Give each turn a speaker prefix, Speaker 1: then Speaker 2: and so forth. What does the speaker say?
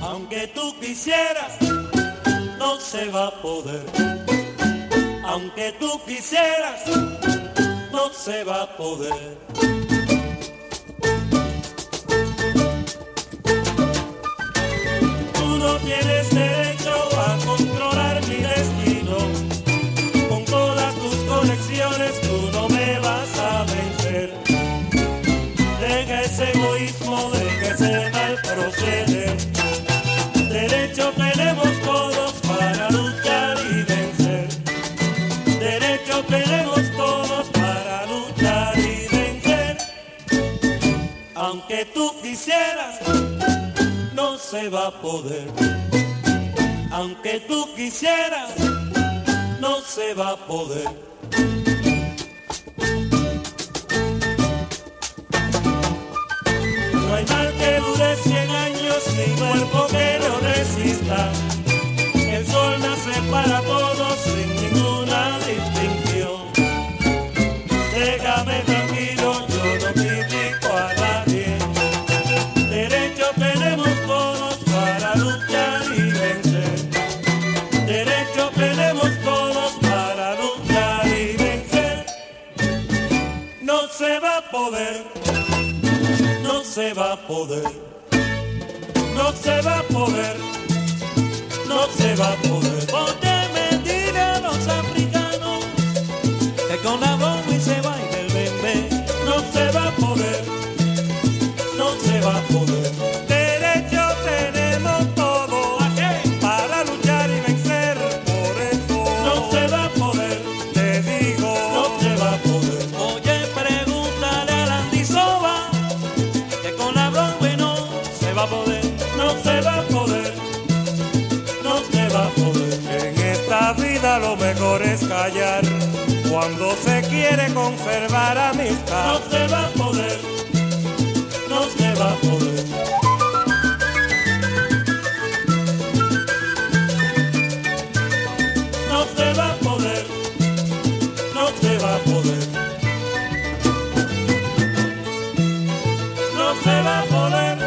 Speaker 1: Aunque tú quisieras, no se va a poder. Aunque tú quisieras, no se va a poder. Tenemos todos para luchar y vencer. Aunque tú quisieras, no se va a poder. Aunque tú quisieras, no se va a poder. No hay mal que dure 100 años ni cuerpo que lo resista. El sol nace para todos se va a poder, no se va a poder, no se va a poder. Va a poder, no se va a poder, no se va a poder. En esta vida lo mejor es callar cuando se quiere conservar amistad. No se va a poder, no se va a poder. No se va a poder, no se va a poder. No se va a poder.